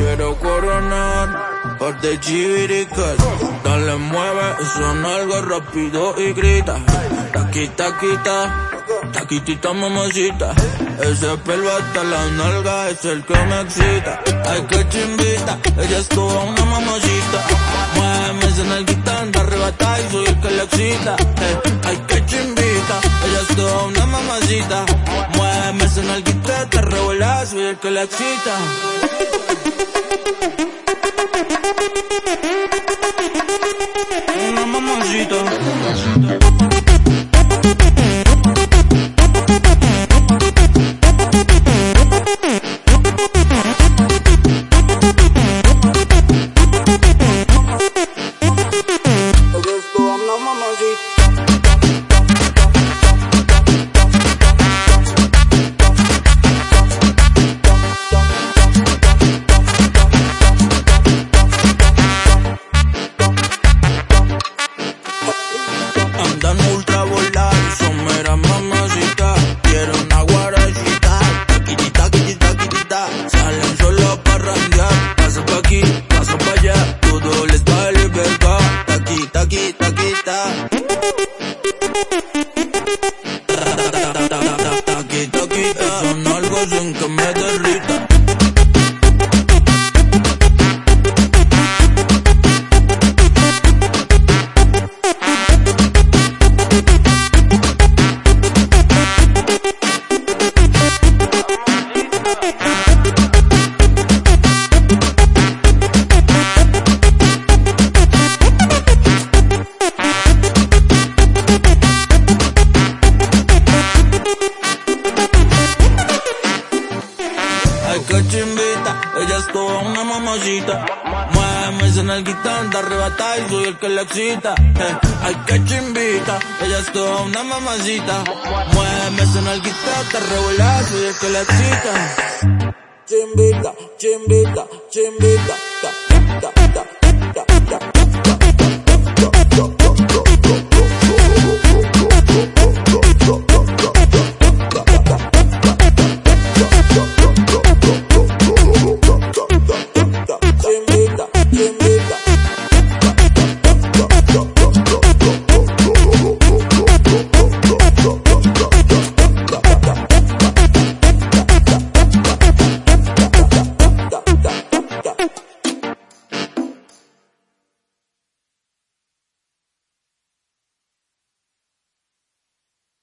Quiero coronar, par de chivirical. Dale, mueve, suena algo rápido y grita. Taquita, quita, taquitita, mamacita. Ese pelo hasta la nalga es el que me excita. Ay, que chimbita, ella es toda una mamacita. Muéveme esa nalguita, anda arrebatada y soy el que la excita. Eh, ay, que chimbita, ella es toda una mamacita. Muéveme esa nalguita, te revuela, soy el que la excita. Thank you. Taqui, taquita, son algo sin que me derrita. Toda una mamacita. Muéveme esa nalguita, anda arrebatada y soy el que la excita. Eh, ay, que chimbita, ella es toda una mamacita. Muéveme esa nalguita, te revuela, soy el que la excita. Chimbita, chimbita, chimbita.